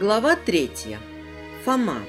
Глава третья. Фома.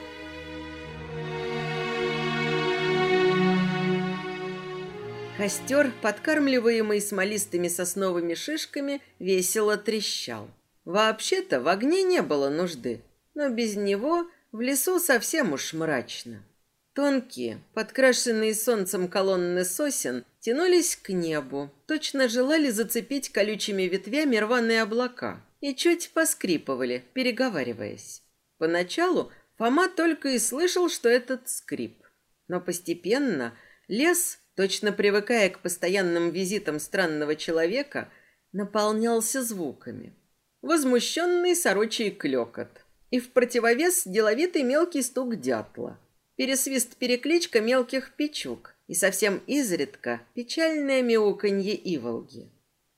Костер, подкармливаемый смолистыми сосновыми шишками, весело трещал. Вообще-то в огне не было нужды, но без него в лесу совсем уж мрачно. Тонкие, подкрашенные солнцем колонны сосен тянулись к небу, точно желали зацепить колючими ветвями рваные облака и чуть поскрипывали, переговариваясь. Поначалу Фома только и слышал, что этот скрип. Но постепенно лес, точно привыкая к постоянным визитам странного человека, наполнялся звуками. Возмущенный сорочий клекот и в противовес деловитый мелкий стук дятла – пересвист-перекличка мелких печук и совсем изредка печальное мяуканье иволги.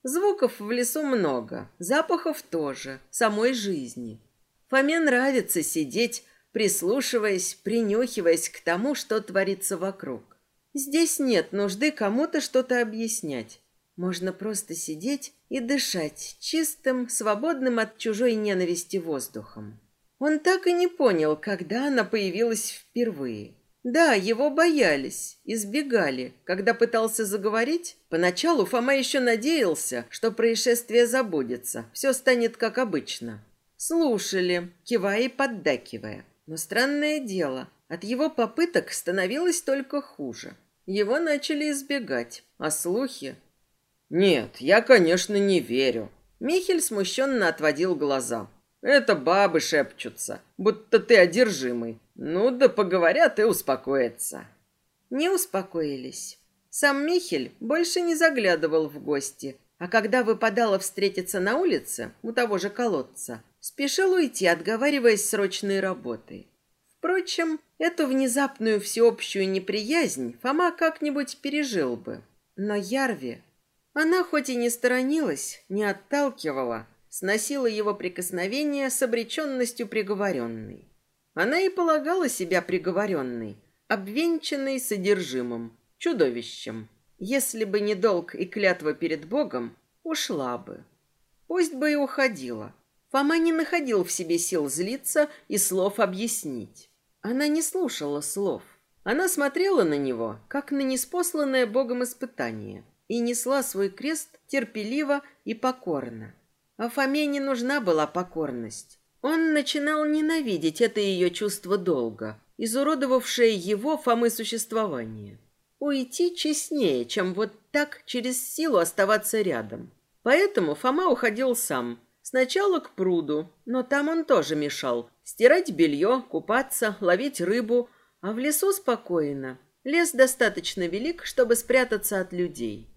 Звуков в лесу много, запахов тоже, самой жизни. Фоме нравится сидеть, прислушиваясь, принюхиваясь к тому, что творится вокруг. Здесь нет нужды кому-то что-то объяснять. Можно просто сидеть и дышать чистым, свободным от чужой ненависти воздухом. Он так и не понял, когда она появилась впервые. Да, его боялись, избегали. Когда пытался заговорить, поначалу Фома еще надеялся, что происшествие забудется, все станет как обычно. Слушали, кивая и поддакивая. Но странное дело, от его попыток становилось только хуже. Его начали избегать, а слухи... «Нет, я, конечно, не верю». Михель смущенно отводил глаза. Это бабы шепчутся, будто ты одержимый. Ну да поговорят и успокоятся. Не успокоились. Сам Михель больше не заглядывал в гости, а когда выпадало встретиться на улице у того же колодца, спешил уйти, отговариваясь срочной работой. Впрочем, эту внезапную всеобщую неприязнь Фома как-нибудь пережил бы. Но Ярви... Она хоть и не сторонилась, не отталкивала, сносила его прикосновение с обреченностью приговоренной. Она и полагала себя приговоренной, обвенчанной содержимым, чудовищем. Если бы не долг и клятва перед Богом, ушла бы. Пусть бы и уходила. Фома не находил в себе сил злиться и слов объяснить. Она не слушала слов. Она смотрела на него, как на неспосланное Богом испытание, и несла свой крест терпеливо и покорно. А Фоме не нужна была покорность. Он начинал ненавидеть это ее чувство долга, изуродовавшее его, Фомы, существование. Уйти честнее, чем вот так через силу оставаться рядом. Поэтому Фома уходил сам. Сначала к пруду, но там он тоже мешал. Стирать белье, купаться, ловить рыбу, а в лесу спокойно. Лес достаточно велик, чтобы спрятаться от людей.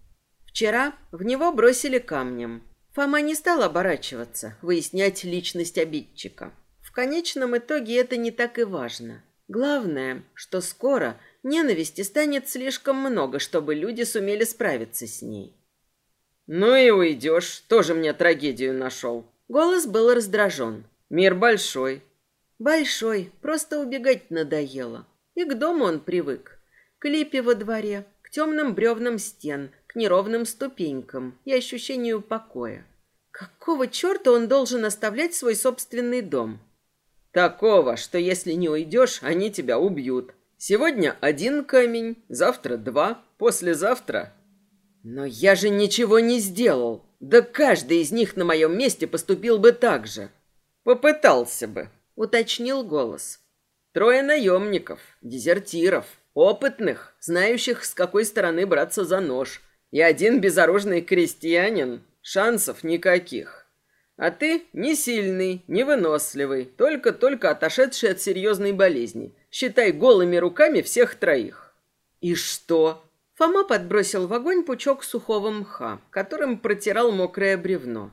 Вчера в него бросили камнем. Фома не стал оборачиваться, выяснять личность обидчика. В конечном итоге это не так и важно. Главное, что скоро ненависти станет слишком много, чтобы люди сумели справиться с ней. «Ну и уйдешь, тоже мне трагедию нашел». Голос был раздражен. «Мир большой». «Большой, просто убегать надоело. И к дому он привык. К липе во дворе, к темным бревнам стен, неровным ступенькам и ощущению покоя. Какого черта он должен оставлять свой собственный дом? Такого, что если не уйдешь, они тебя убьют. Сегодня один камень, завтра два, послезавтра... Но я же ничего не сделал. Да каждый из них на моем месте поступил бы так же. Попытался бы, уточнил голос. Трое наемников, дезертиров, опытных, знающих, с какой стороны браться за нож, и один безоружный крестьянин. Шансов никаких. А ты не сильный, не выносливый, только-только отошедший от серьезной болезни. Считай голыми руками всех троих. И что? Фома подбросил в огонь пучок сухого мха, которым протирал мокрое бревно.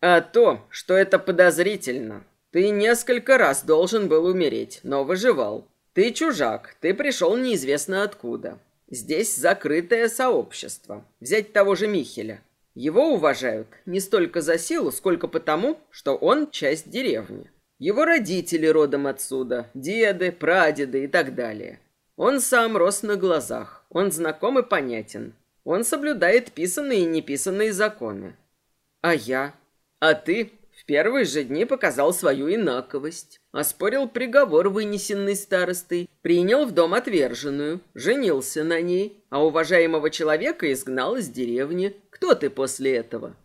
А то, что это подозрительно. Ты несколько раз должен был умереть, но выживал. Ты чужак, ты пришел неизвестно откуда. Здесь закрытое сообщество. Взять того же Михеля. Его уважают не столько за силу, сколько потому, что он часть деревни. Его родители родом отсюда, деды, прадеды и так далее. Он сам рос на глазах, он знаком и понятен. Он соблюдает писанные и неписанные законы. А я? А ты первые же дни показал свою инаковость. Оспорил приговор, вынесенный старостой, принял в дом отверженную, женился на ней, а уважаемого человека изгнал из деревни. Кто ты после этого?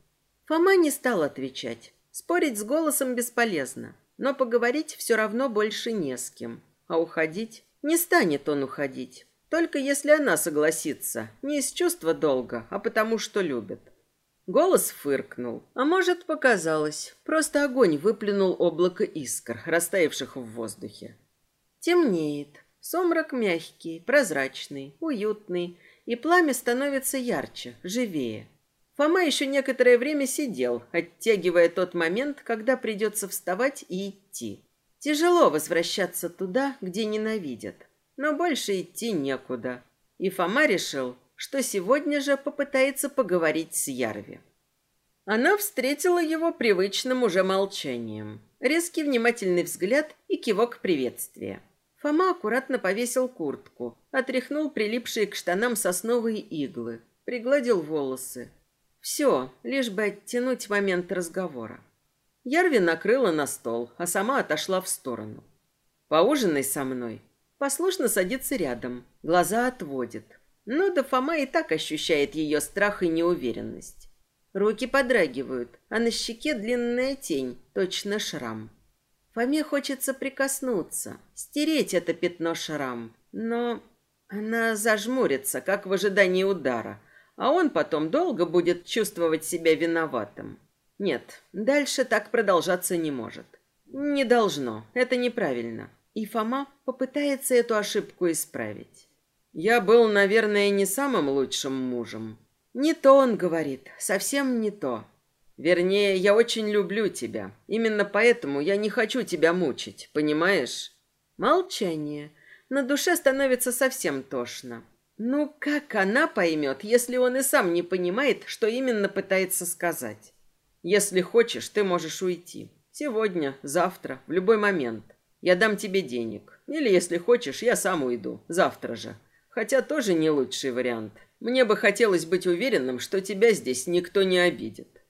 Фома не стал отвечать. Спорить с голосом бесполезно, но поговорить все равно больше не с кем. А уходить? Не станет он уходить. Только если она согласится, не из чувства долга, а потому что любит. Голос фыркнул. А может, показалось. Просто огонь выплюнул облако искр, растаявших в воздухе. Темнеет. Сумрак мягкий, прозрачный, уютный. И пламя становится ярче, живее. Фома еще некоторое время сидел, оттягивая тот момент, когда придется вставать и идти. Тяжело возвращаться туда, где ненавидят. Но больше идти некуда. И Фома решил, что сегодня же попытается поговорить с Ярви. Она встретила его привычным уже молчанием. Резкий внимательный взгляд и кивок приветствия. Фома аккуратно повесил куртку, отряхнул прилипшие к штанам сосновые иглы, пригладил волосы. Все, лишь бы оттянуть момент разговора. Ярви накрыла на стол, а сама отошла в сторону. «Поужинай со мной». Послушно садится рядом, глаза отводит. Ну да Фома и так ощущает ее страх и неуверенность. Руки подрагивают, а на щеке длинная тень, точно шрам. Фоме хочется прикоснуться, стереть это пятно шрам, но она зажмурится, как в ожидании удара, а он потом долго будет чувствовать себя виноватым. Нет, дальше так продолжаться не может. Не должно, это неправильно. И Фома попытается эту ошибку исправить. Я был, наверное, не самым лучшим мужем. Не то он говорит, совсем не то. Вернее, я очень люблю тебя. Именно поэтому я не хочу тебя мучить, понимаешь? Молчание. На душе становится совсем тошно. Ну, как она поймет, если он и сам не понимает, что именно пытается сказать? Если хочешь, ты можешь уйти. Сегодня, завтра, в любой момент. Я дам тебе денег. Или, если хочешь, я сам уйду. Завтра же. Хотя тоже не лучший вариант. Мне бы хотелось быть уверенным, что тебя здесь никто не обидит.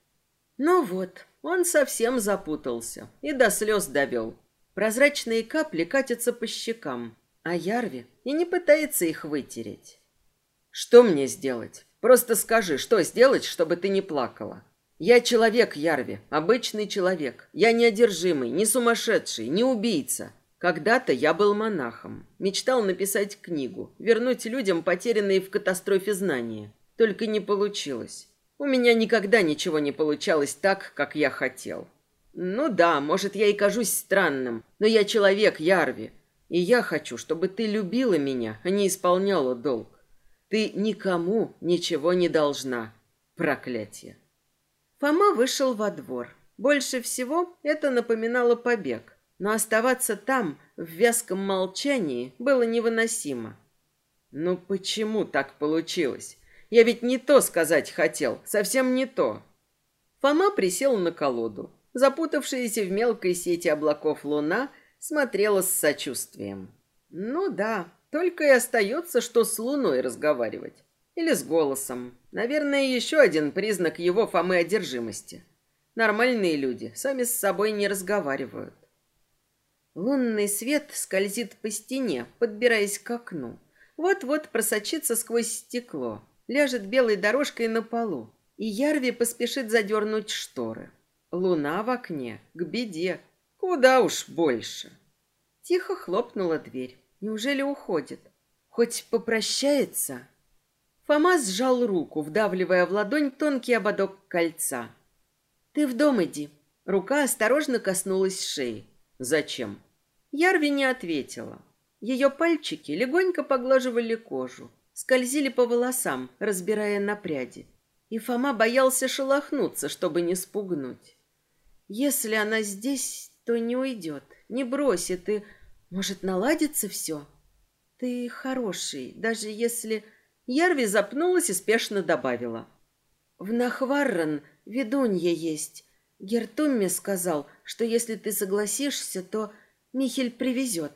Ну вот, он совсем запутался и до слез довел. Прозрачные капли катятся по щекам, а Ярви и не пытается их вытереть. Что мне сделать? Просто скажи, что сделать, чтобы ты не плакала? Я человек, Ярви, обычный человек. Я не одержимый, не сумасшедший, не убийца. Когда-то я был монахом, мечтал написать книгу, вернуть людям потерянные в катастрофе знания. Только не получилось. У меня никогда ничего не получалось так, как я хотел. Ну да, может, я и кажусь странным, но я человек, Ярви. И я хочу, чтобы ты любила меня, а не исполняла долг. Ты никому ничего не должна. Проклятие. Фома вышел во двор. Больше всего это напоминало побег. Но оставаться там, в вязком молчании, было невыносимо. Ну почему так получилось? Я ведь не то сказать хотел, совсем не то. Фома присел на колоду. Запутавшаяся в мелкой сети облаков луна смотрела с сочувствием. Ну да, только и остается, что с луной разговаривать. Или с голосом. Наверное, еще один признак его Фомы одержимости. Нормальные люди сами с собой не разговаривают. Лунный свет скользит по стене, подбираясь к окну. Вот-вот просочится сквозь стекло, ляжет белой дорожкой на полу, и Ярви поспешит задернуть шторы. Луна в окне, к беде, куда уж больше. Тихо хлопнула дверь. Неужели уходит? Хоть попрощается? Фома сжал руку, вдавливая в ладонь тонкий ободок кольца. «Ты в дом иди». Рука осторожно коснулась шеи. «Зачем?» Ярви не ответила. Ее пальчики легонько поглаживали кожу, скользили по волосам, разбирая на пряди. И Фома боялся шелохнуться, чтобы не спугнуть. Если она здесь, то не уйдет, не бросит и... Может, наладится все? Ты хороший, даже если... Ярви запнулась и спешно добавила. В Нахварран ведунья есть. Гертумме сказал, что если ты согласишься, то Михель привезет.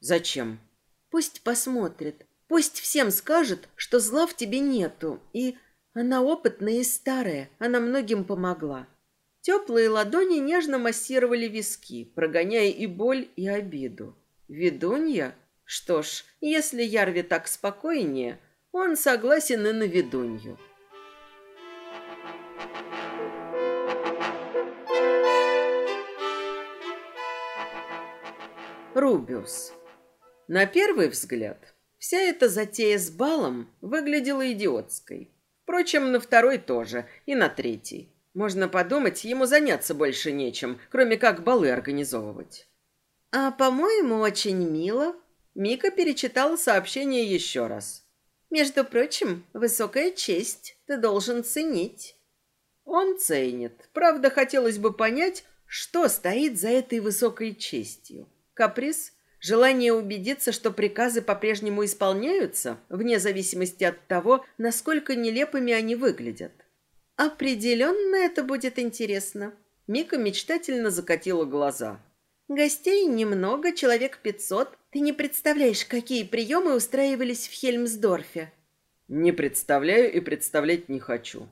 Зачем? Пусть посмотрит. Пусть всем скажет, что зла в тебе нету. И она опытная и старая. Она многим помогла. Теплые ладони нежно массировали виски, прогоняя и боль, и обиду. Ведунья? Что ж, если Ярви так спокойнее, он согласен и на ведунью. Рубиус. На первый взгляд, вся эта затея с балом выглядела идиотской. Впрочем, на второй тоже, и на третий. Можно подумать, ему заняться больше нечем, кроме как балы организовывать. «А, по-моему, очень мило». Мика перечитала сообщение еще раз. «Между прочим, высокая честь. Ты должен ценить». Он ценит. Правда, хотелось бы понять, что стоит за этой высокой честью. Каприз? Желание убедиться, что приказы по-прежнему исполняются, вне зависимости от того, насколько нелепыми они выглядят. Определенно это будет интересно. Мика мечтательно закатила глаза. Гостей немного, человек пятьсот. Ты не представляешь, какие приемы устраивались в Хельмсдорфе. Не представляю и представлять не хочу.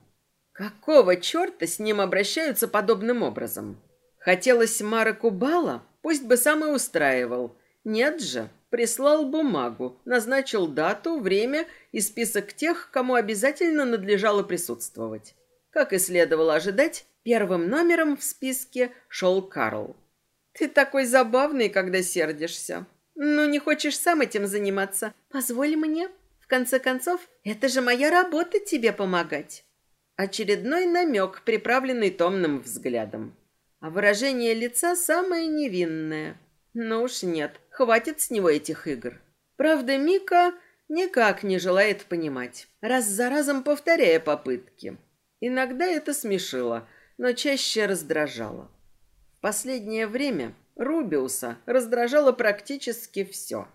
Какого черта с ним обращаются подобным образом? Хотелось Мареку бала? Пусть бы сам и устраивал. Нет же, прислал бумагу, назначил дату, время и список тех, кому обязательно надлежало присутствовать. Как и следовало ожидать, первым номером в списке шел Карл. «Ты такой забавный, когда сердишься. Ну, не хочешь сам этим заниматься? Позволь мне. В конце концов, это же моя работа тебе помогать». Очередной намек, приправленный томным взглядом а выражение лица самое невинное. Ну уж нет, хватит с него этих игр. Правда, Мика никак не желает понимать, раз за разом повторяя попытки. Иногда это смешило, но чаще раздражало. В последнее время Рубиуса раздражало практически все.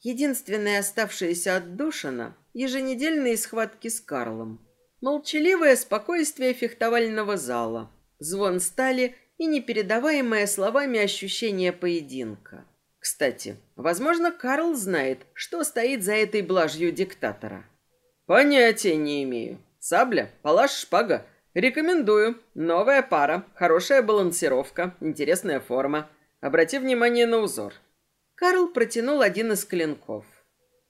Единственное оставшееся отдушина – еженедельные схватки с Карлом. Молчаливое спокойствие фехтовального зала, звон стали и непередаваемое словами ощущение поединка. Кстати, возможно, Карл знает, что стоит за этой блажью диктатора. Понятия не имею. Сабля, палаш, шпага. Рекомендую. Новая пара, хорошая балансировка, интересная форма. Обрати внимание на узор. Карл протянул один из клинков.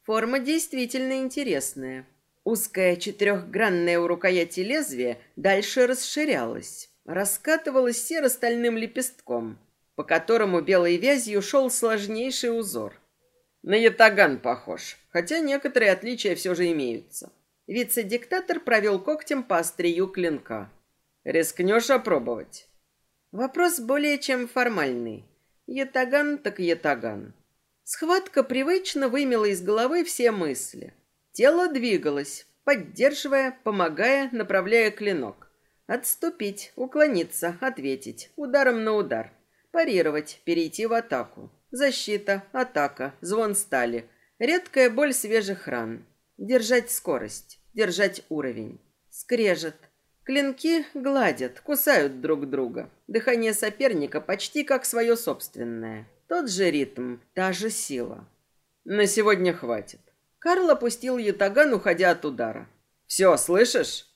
Форма действительно интересная. Узкое четырехгранное у рукояти лезвие дальше расширялось раскатывалась серо-стальным лепестком, по которому белой вязью шел сложнейший узор. На ятаган похож, хотя некоторые отличия все же имеются. Вице-диктатор провел когтем по острию клинка. «Рискнешь опробовать?» Вопрос более чем формальный. Ятаган так ятаган. Схватка привычно вымела из головы все мысли. Тело двигалось, поддерживая, помогая, направляя клинок. Отступить, уклониться, ответить, ударом на удар. Парировать, перейти в атаку. Защита, атака, звон стали. Редкая боль свежих ран. Держать скорость, держать уровень. Скрежет. Клинки гладят, кусают друг друга. Дыхание соперника почти как свое собственное. Тот же ритм, та же сила. На сегодня хватит. Карл опустил ятаган, уходя от удара. «Все, слышишь?»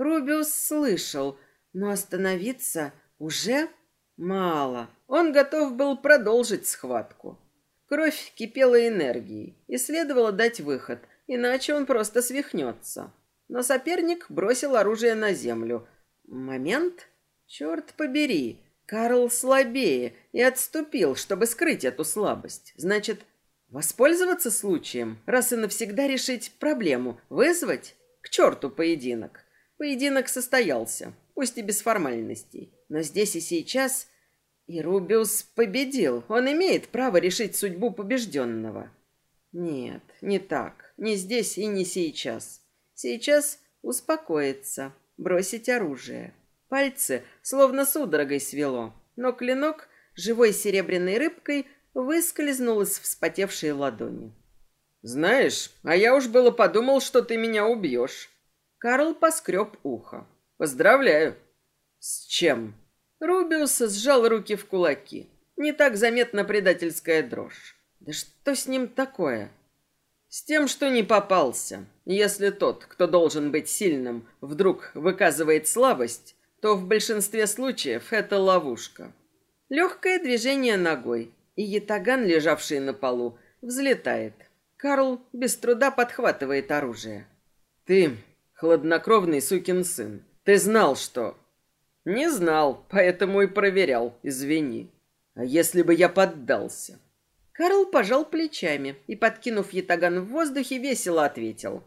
Рубиус слышал, но остановиться уже мало. Он готов был продолжить схватку. Кровь кипела энергией, и следовало дать выход, иначе он просто свихнется. Но соперник бросил оружие на землю. Момент? Черт побери! Карл слабее и отступил, чтобы скрыть эту слабость. Значит, воспользоваться случаем, раз и навсегда решить проблему, вызвать? К черту поединок. Поединок состоялся, пусть и без формальностей. Но здесь и сейчас и Рубиус победил. Он имеет право решить судьбу побежденного. Нет, не так. Не здесь и не сейчас. Сейчас успокоиться, бросить оружие. Пальцы словно судорогой свело, но клинок живой серебряной рыбкой выскользнул из вспотевшей ладони. «Знаешь, а я уж было подумал, что ты меня убьешь». Карл поскреб ухо. «Поздравляю!» «С чем?» Рубиус сжал руки в кулаки. Не так заметна предательская дрожь. Да что с ним такое? С тем, что не попался. Если тот, кто должен быть сильным, вдруг выказывает слабость, то в большинстве случаев это ловушка. Легкое движение ногой, и ятаган, лежавший на полу, взлетает. Карл без труда подхватывает оружие. «Ты хладнокровный сукин сын. Ты знал, что...» «Не знал, поэтому и проверял. Извини. А если бы я поддался?» Карл пожал плечами и, подкинув ятаган в воздухе, весело ответил.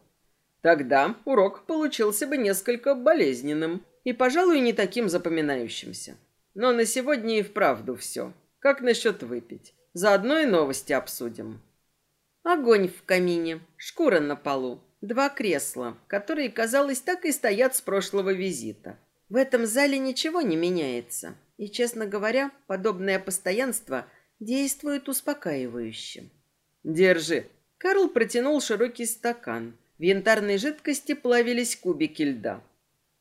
«Тогда урок получился бы несколько болезненным и, пожалуй, не таким запоминающимся. Но на сегодня и вправду все. Как насчет выпить? Заодно и новости обсудим». Огонь в камине, шкура на полу, два кресла, которые, казалось, так и стоят с прошлого визита. В этом зале ничего не меняется, и, честно говоря, подобное постоянство действует успокаивающе. «Держи». Карл протянул широкий стакан. В янтарной жидкости плавились кубики льда.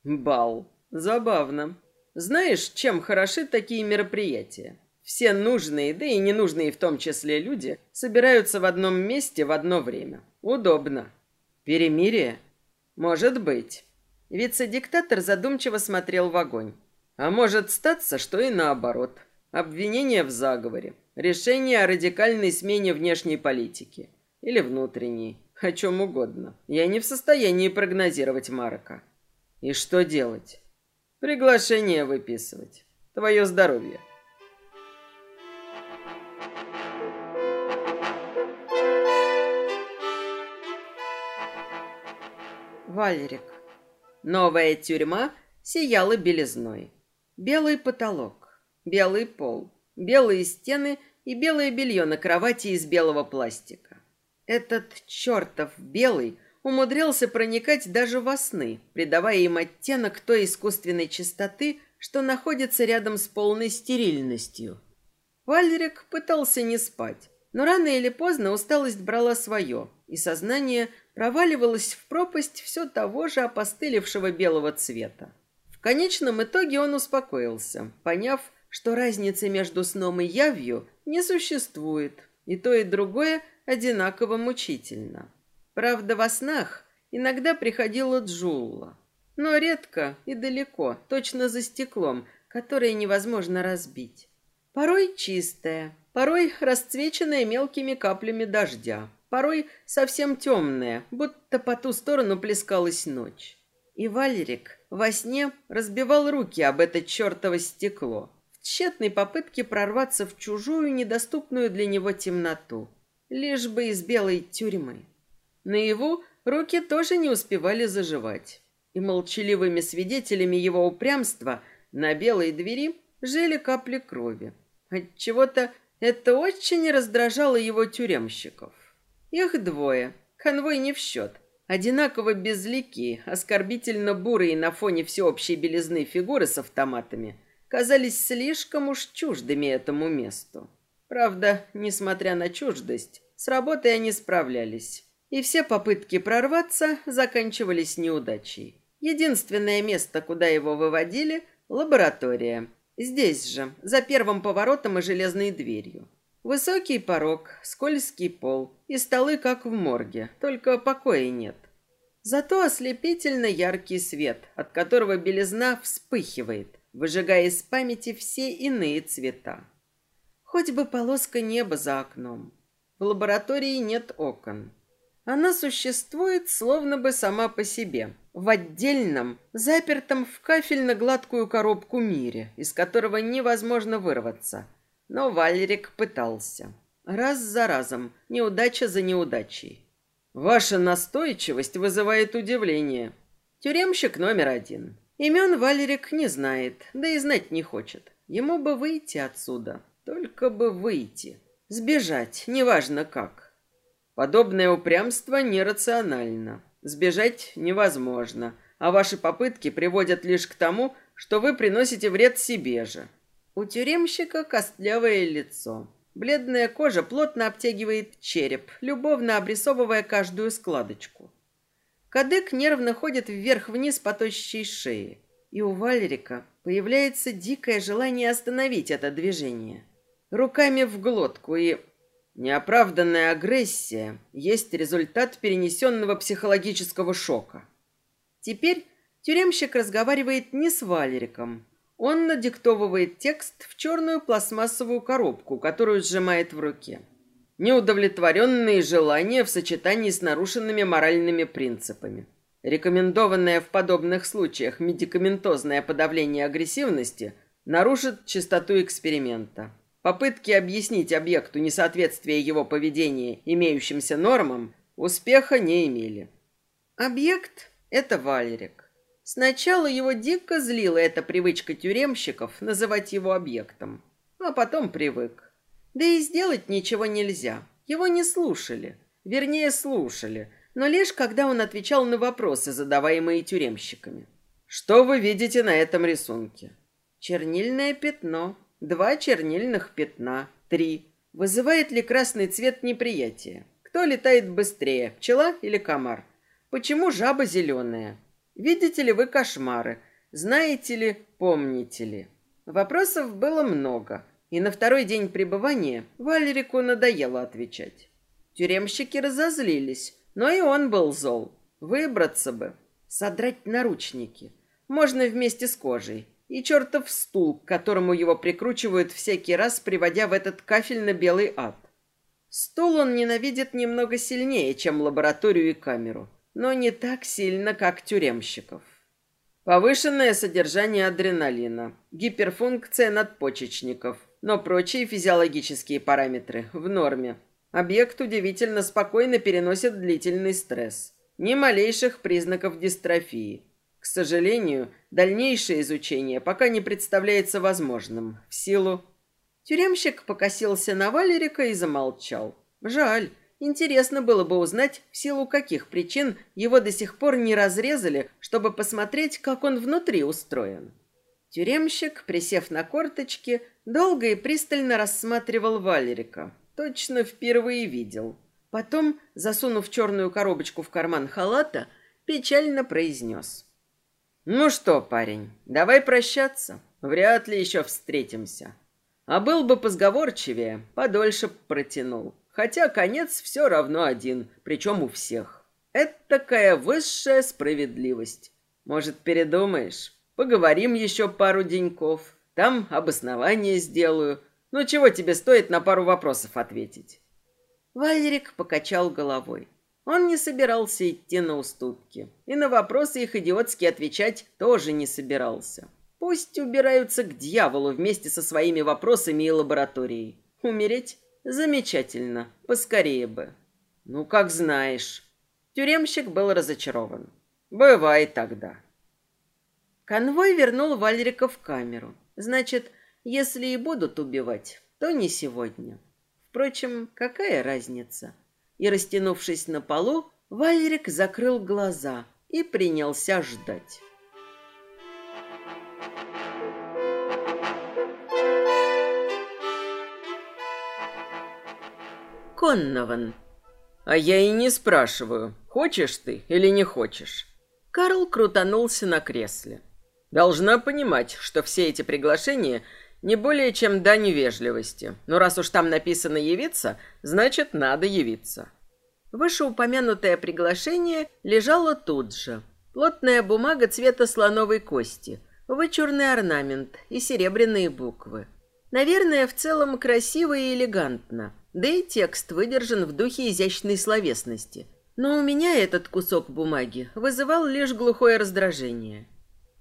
«Бал. Забавно. Знаешь, чем хороши такие мероприятия? Все нужные, да и ненужные в том числе люди собираются в одном месте в одно время. Удобно. Перемирие? Может быть. Вице-диктатор задумчиво смотрел в огонь. А может статься, что и наоборот. Обвинение в заговоре. Решение о радикальной смене внешней политики. Или внутренней. О чем угодно. Я не в состоянии прогнозировать Марка. И что делать? Приглашение выписывать. Твое здоровье. Валерик. Новая тюрьма сияла белизной. Белый потолок, белый пол, белые стены и белое белье на кровати из белого пластика. Этот чертов белый умудрился проникать даже во сны, придавая им оттенок той искусственной чистоты, что находится рядом с полной стерильностью. Валерик пытался не спать, но рано или поздно усталость брала свое, и сознание проваливалось в пропасть все того же опостылевшего белого цвета. В конечном итоге он успокоился, поняв, что разницы между сном и явью не существует, и то и другое одинаково мучительно. Правда, во снах иногда приходила Джулла, но редко и далеко, точно за стеклом, которое невозможно разбить. Порой чистая, порой расцвеченная мелкими каплями дождя, порой совсем темная, будто по ту сторону плескалась ночь. И Валерик во сне разбивал руки об это чертово стекло, в тщетной попытке прорваться в чужую, недоступную для него темноту, лишь бы из белой тюрьмы. Наяву руки тоже не успевали заживать, и молчаливыми свидетелями его упрямства на белой двери жили капли крови. Отчего-то это очень раздражало его тюремщиков. Их двое. Конвой не в счет. Одинаково безликие, оскорбительно бурые на фоне всеобщей белизны фигуры с автоматами казались слишком уж чуждыми этому месту. Правда, несмотря на чуждость, с работой они справлялись. И все попытки прорваться заканчивались неудачей. Единственное место, куда его выводили – лаборатория. Здесь же, за первым поворотом и железной дверью. Высокий порог, скользкий пол и столы, как в морге, только покоя нет. Зато ослепительно яркий свет, от которого белизна вспыхивает, выжигая из памяти все иные цвета. Хоть бы полоска неба за окном. В лаборатории нет окон. Она существует словно бы сама по себе, в отдельном, запертом в кафельно-гладкую коробку мире, из которого невозможно вырваться – но Валерик пытался. Раз за разом, неудача за неудачей. Ваша настойчивость вызывает удивление. Тюремщик номер один. Имен Валерик не знает, да и знать не хочет. Ему бы выйти отсюда. Только бы выйти. Сбежать, неважно как. Подобное упрямство нерационально. Сбежать невозможно, а ваши попытки приводят лишь к тому, что вы приносите вред себе же. У тюремщика костлявое лицо. Бледная кожа плотно обтягивает череп, любовно обрисовывая каждую складочку. Кадык нервно ходит вверх-вниз по тощей шее. И у Валерика появляется дикое желание остановить это движение. Руками в глотку и... Неоправданная агрессия есть результат перенесенного психологического шока. Теперь Тюремщик разговаривает не с Валериком. Он надиктовывает текст в черную пластмассовую коробку, которую сжимает в руке. Неудовлетворенные желания в сочетании с нарушенными моральными принципами. Рекомендованное в подобных случаях медикаментозное подавление агрессивности нарушит чистоту эксперимента. Попытки объяснить объекту несоответствие его поведения имеющимся нормам успеха не имели. Объект – это Валерик. Сначала его дико злила эта привычка тюремщиков называть его объектом, а потом привык. Да и сделать ничего нельзя. Его не слушали. Вернее, слушали, но лишь когда он отвечал на вопросы, задаваемые тюремщиками. Что вы видите на этом рисунке? Чернильное пятно. Два чернильных пятна. Три. Вызывает ли красный цвет неприятие? Кто летает быстрее, пчела или комар? Почему жаба зеленая? Видите ли вы кошмары? Знаете ли, помните ли? Вопросов было много, и на второй день пребывания Валерику надоело отвечать. Тюремщики разозлились, но и он был зол. Выбраться бы, содрать наручники. Можно вместе с кожей и чертов стул, к которому его прикручивают всякий раз, приводя в этот кафельно-белый ад. Стул он ненавидит немного сильнее, чем лабораторию и камеру, но не так сильно, как тюремщиков. Повышенное содержание адреналина, гиперфункция надпочечников, но прочие физиологические параметры в норме. Объект удивительно спокойно переносит длительный стресс. Ни малейших признаков дистрофии. К сожалению, дальнейшее изучение пока не представляется возможным в силу... Тюремщик покосился на Валерика и замолчал. Жаль. Интересно было бы узнать, в силу каких причин его до сих пор не разрезали, чтобы посмотреть, как он внутри устроен. Тюремщик, присев на корточки, долго и пристально рассматривал Валерика. Точно впервые видел. Потом, засунув черную коробочку в карман халата, печально произнес. «Ну что, парень, давай прощаться. Вряд ли еще встретимся. А был бы позговорчивее, подольше протянул. Хотя конец все равно один, причем у всех. Это такая высшая справедливость. Может, передумаешь? Поговорим еще пару деньков. Там обоснование сделаю. Ну, чего тебе стоит на пару вопросов ответить?» Валерик покачал головой. Он не собирался идти на уступки. И на вопросы их идиотски отвечать тоже не собирался. Пусть убираются к дьяволу вместе со своими вопросами и лабораторией. Умереть? Замечательно. Поскорее бы. Ну, как знаешь. Тюремщик был разочарован. Бывай тогда. Конвой вернул Вальрика в камеру. Значит, если и будут убивать, то не сегодня. Впрочем, какая разница? и, растянувшись на полу, Валерик закрыл глаза и принялся ждать. Коннован. А я и не спрашиваю, хочешь ты или не хочешь. Карл крутанулся на кресле. Должна понимать, что все эти приглашения не более чем дань вежливости. Но раз уж там написано «явиться», значит, надо явиться. Вышеупомянутое приглашение лежало тут же. Плотная бумага цвета слоновой кости, вычурный орнамент и серебряные буквы. Наверное, в целом красиво и элегантно, да и текст выдержан в духе изящной словесности. Но у меня этот кусок бумаги вызывал лишь глухое раздражение.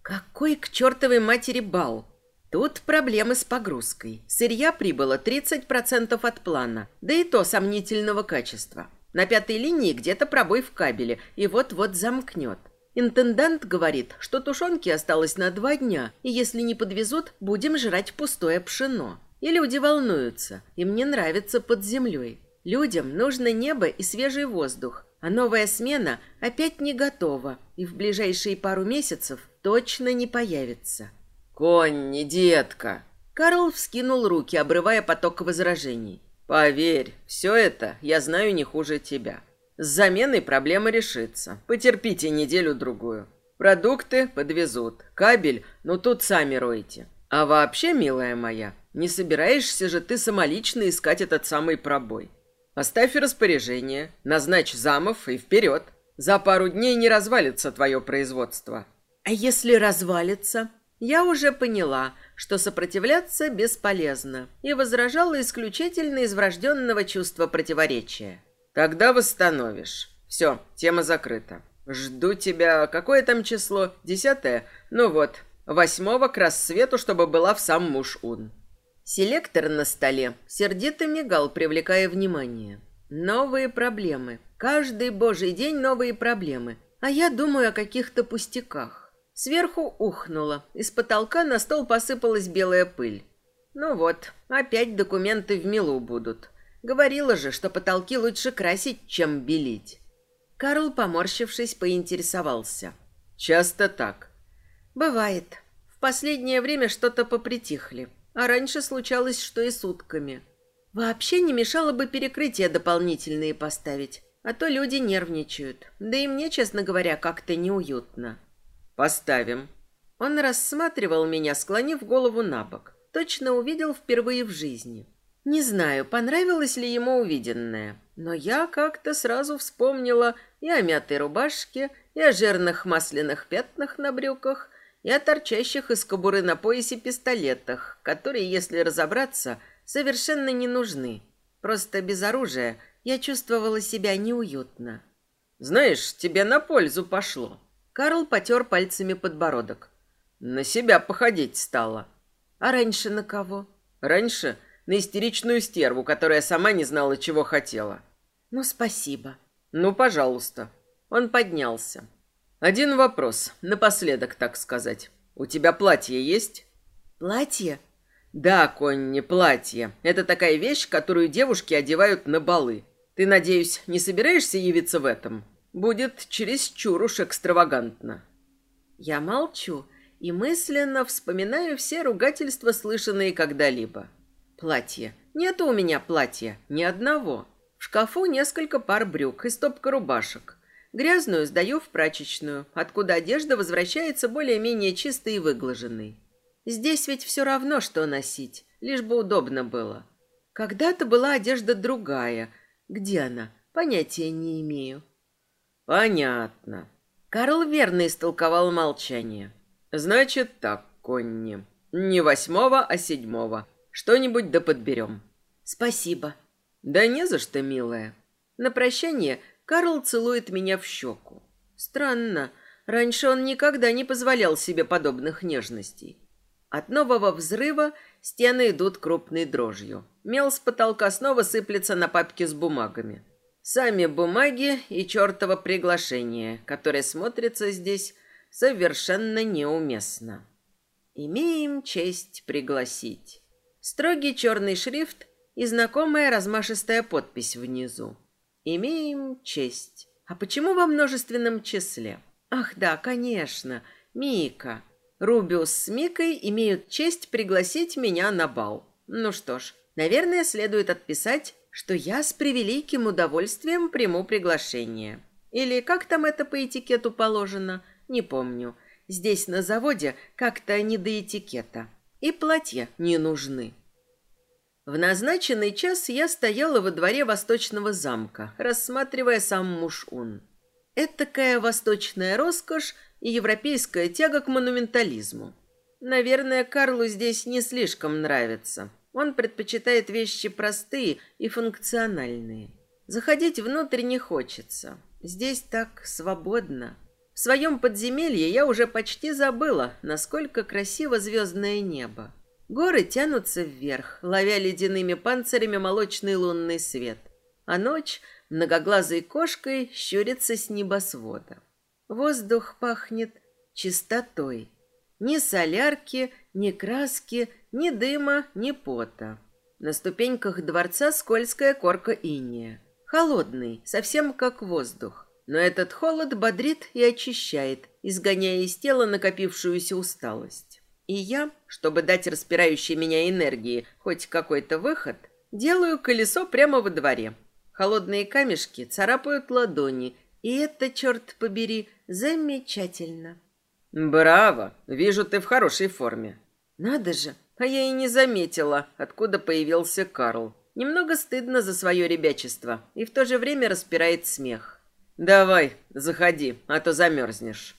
Какой к чертовой матери бал! Тут проблемы с погрузкой. Сырья прибыло 30% от плана, да и то сомнительного качества. На пятой линии где-то пробой в кабеле, и вот-вот замкнет. Интендант говорит, что тушенки осталось на два дня, и если не подвезут, будем жрать пустое пшено. И люди волнуются, им не нравится под землей. Людям нужно небо и свежий воздух, а новая смена опять не готова и в ближайшие пару месяцев точно не появится. «Конни, детка!» Карл вскинул руки, обрывая поток возражений. «Поверь, все это я знаю не хуже тебя. С заменой проблема решится. Потерпите неделю-другую. Продукты подвезут. Кабель, ну тут сами ройте. А вообще, милая моя, не собираешься же ты самолично искать этот самый пробой. Оставь распоряжение, назначь замов и вперед. За пару дней не развалится твое производство. А если развалится? Я уже поняла, что сопротивляться бесполезно, и возражала исключительно из врожденного чувства противоречия. Тогда восстановишь. Все, тема закрыта. Жду тебя. Какое там число? Десятое? Ну вот, восьмого к рассвету, чтобы была в сам муж-ун. Селектор на столе сердито мигал, привлекая внимание. Новые проблемы. Каждый божий день новые проблемы. А я думаю о каких-то пустяках. Сверху ухнуло, из потолка на стол посыпалась белая пыль. Ну вот, опять документы в милу будут. Говорила же, что потолки лучше красить, чем белить. Карл, поморщившись, поинтересовался. Часто так. Бывает. В последнее время что-то попритихли, а раньше случалось, что и сутками. Вообще не мешало бы перекрытия дополнительные поставить, а то люди нервничают. Да и мне, честно говоря, как-то неуютно. Поставим. Он рассматривал меня, склонив голову на бок. Точно увидел впервые в жизни. Не знаю, понравилось ли ему увиденное, но я как-то сразу вспомнила и о мятой рубашке, и о жирных масляных пятнах на брюках, и о торчащих из кобуры на поясе пистолетах, которые, если разобраться, совершенно не нужны. Просто без оружия я чувствовала себя неуютно. «Знаешь, тебе на пользу пошло», Карл потер пальцами подбородок. На себя походить стало. А раньше на кого? Раньше на истеричную стерву, которая сама не знала, чего хотела. Ну, спасибо. Ну, пожалуйста. Он поднялся. Один вопрос, напоследок, так сказать. У тебя платье есть? Платье? Да, Конни, платье. Это такая вещь, которую девушки одевают на балы. Ты, надеюсь, не собираешься явиться в этом? Будет чересчур уж экстравагантно. Я молчу и мысленно вспоминаю все ругательства, слышанные когда-либо. Платье. Нет у меня платья, ни одного. В шкафу несколько пар брюк и стопка рубашек. Грязную сдаю в прачечную, откуда одежда возвращается более-менее чистой и выглаженной. Здесь ведь все равно, что носить, лишь бы удобно было. Когда-то была одежда другая. Где она? Понятия не имею. Понятно. Карл верно истолковал молчание. Значит так, Конни. Не восьмого, а седьмого. Что-нибудь да подберем. Спасибо. Да не за что, милая. На прощание Карл целует меня в щеку. Странно. Раньше он никогда не позволял себе подобных нежностей. От нового взрыва стены идут крупной дрожью. Мел с потолка снова сыплется на папки с бумагами. Сами бумаги и чертово приглашение, которое смотрится здесь совершенно неуместно. Имеем честь пригласить. Строгий черный шрифт и знакомая размашистая подпись внизу. Имеем честь. А почему во множественном числе? Ах да, конечно, Мика. Рубиус с Микой имеют честь пригласить меня на бал. Ну что ж, наверное, следует отписать что я с превеликим удовольствием приму приглашение. Или как там это по этикету положено, не помню. Здесь на заводе как-то не до этикета. И платья не нужны. В назначенный час я стояла во дворе восточного замка, рассматривая сам Муш-Ун. Этакая восточная роскошь и европейская тяга к монументализму. Наверное, Карлу здесь не слишком нравится. Он предпочитает вещи простые и функциональные. Заходить внутрь не хочется. Здесь так свободно. В своем подземелье я уже почти забыла, насколько красиво звездное небо. Горы тянутся вверх, ловя ледяными панцирями молочный лунный свет. А ночь многоглазой кошкой щурится с небосвода. Воздух пахнет чистотой. Ни солярки, ни краски, ни дыма, ни пота. На ступеньках дворца скользкая корка иния. Холодный, совсем как воздух. Но этот холод бодрит и очищает, изгоняя из тела накопившуюся усталость. И я, чтобы дать распирающей меня энергии хоть какой-то выход, делаю колесо прямо во дворе. Холодные камешки царапают ладони, и это, черт побери, замечательно. «Браво! Вижу, ты в хорошей форме». «Надо же, а я и не заметила, откуда появился Карл. Немного стыдно за свое ребячество, и в то же время распирает смех. «Давай, заходи, а то замерзнешь».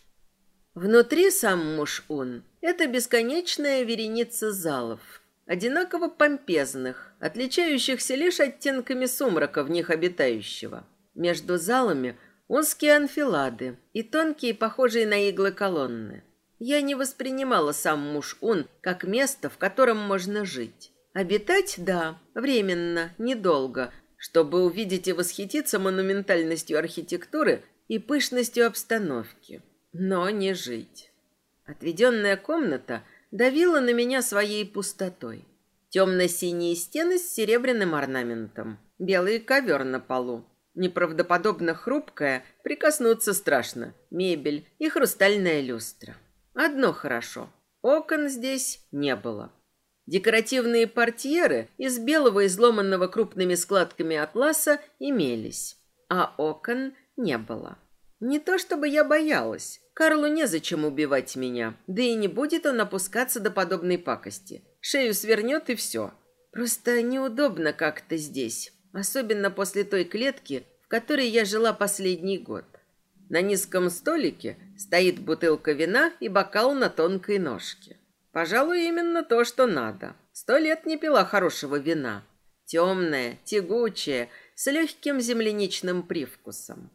Внутри сам Муш-Ун – это бесконечная вереница залов, одинаково помпезных, отличающихся лишь оттенками сумрака в них обитающего. Между залами узкие анфилады и тонкие, похожие на иглы колонны. Я не воспринимала сам Муш-Ун как место, в котором можно жить. Обитать – да, временно, недолго, чтобы увидеть и восхититься монументальностью архитектуры и пышностью обстановки – но не жить. Отведенная комната давила на меня своей пустотой. Темно-синие стены с серебряным орнаментом, белый ковер на полу. Неправдоподобно хрупкая, прикоснуться страшно. Мебель и хрустальная люстра. Одно хорошо. Окон здесь не было. Декоративные портьеры из белого изломанного крупными складками атласа имелись, а окон не было. Не то чтобы я боялась, Карлу незачем убивать меня, да и не будет он опускаться до подобной пакости. Шею свернет и все. Просто неудобно как-то здесь, особенно после той клетки, в которой я жила последний год. На низком столике стоит бутылка вина и бокал на тонкой ножке. Пожалуй, именно то, что надо. Сто лет не пила хорошего вина. Темное, тягучее, с легким земляничным привкусом.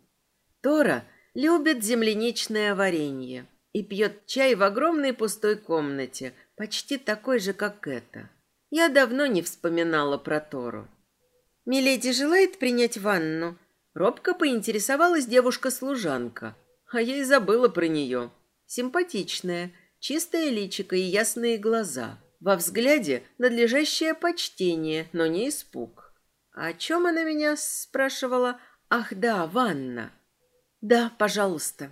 Тора – любит земляничное варенье и пьет чай в огромной пустой комнате, почти такой же, как эта. Я давно не вспоминала про Тору. «Миледи желает принять ванну?» Робко поинтересовалась девушка-служанка, а я и забыла про нее. Симпатичная, чистое личико и ясные глаза. Во взгляде надлежащее почтение, но не испуг. «О чем она меня спрашивала?» «Ах да, ванна!» «Да, пожалуйста».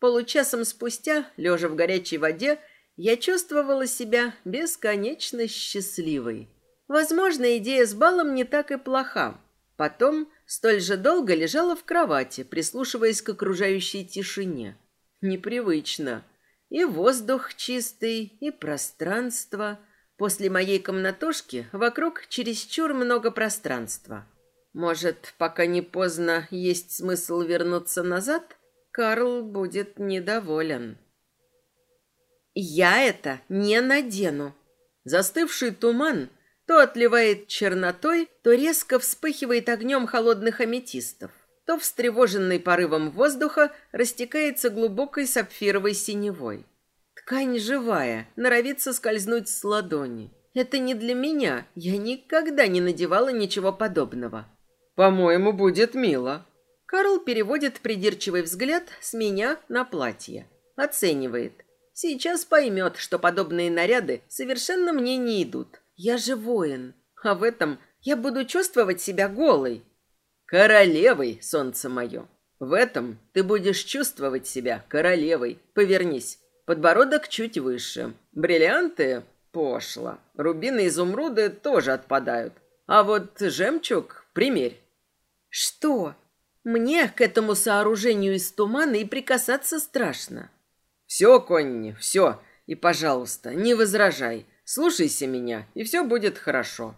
Получасом спустя, лежа в горячей воде, я чувствовала себя бесконечно счастливой. Возможно, идея с балом не так и плоха. Потом столь же долго лежала в кровати, прислушиваясь к окружающей тишине. Непривычно. И воздух чистый, и пространство. После моей комнатушки вокруг чересчур много пространства. Может, пока не поздно, есть смысл вернуться назад? Карл будет недоволен. Я это не надену. Застывший туман то отливает чернотой, то резко вспыхивает огнем холодных аметистов, то встревоженный порывом воздуха растекается глубокой сапфировой синевой. Ткань живая, норовится скользнуть с ладони. Это не для меня, я никогда не надевала ничего подобного. По-моему, будет мило. Карл переводит придирчивый взгляд с меня на платье. Оценивает. Сейчас поймет, что подобные наряды совершенно мне не идут. Я же воин. А в этом я буду чувствовать себя голой. Королевой, солнце мое. В этом ты будешь чувствовать себя королевой. Повернись. Подбородок чуть выше. Бриллианты пошло. Рубины и изумруды тоже отпадают. А вот жемчуг примерь. Что? Мне к этому сооружению из тумана и прикасаться страшно. Все, Конни, все. И, пожалуйста, не возражай. Слушайся меня, и все будет хорошо.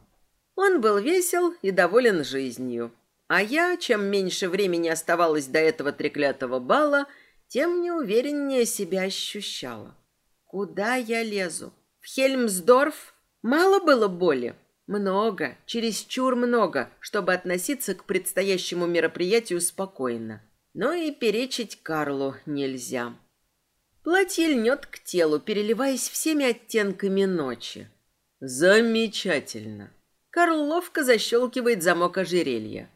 Он был весел и доволен жизнью. А я, чем меньше времени оставалось до этого треклятого бала, тем неувереннее себя ощущала. Куда я лезу? В Хельмсдорф? Мало было боли? Много, чересчур много, чтобы относиться к предстоящему мероприятию спокойно. Но и перечить Карлу нельзя. Платье льнет к телу, переливаясь всеми оттенками ночи. Замечательно. Карл ловко защелкивает замок ожерелья.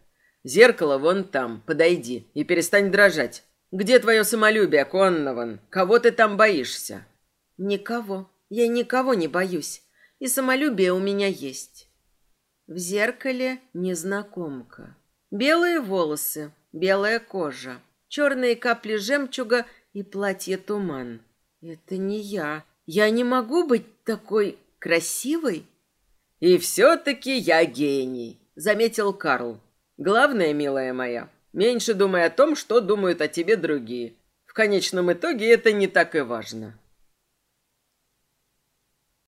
Зеркало вон там, подойди и перестань дрожать. Где твое самолюбие, Коннован? Кого ты там боишься? Никого. Я никого не боюсь. И самолюбие у меня есть. В зеркале незнакомка. Белые волосы, белая кожа, черные капли жемчуга и платье-туман. Это не я. Я не могу быть такой красивой. И все-таки я гений, заметил Карл. Главное, милая моя, меньше думай о том, что думают о тебе другие. В конечном итоге это не так и важно.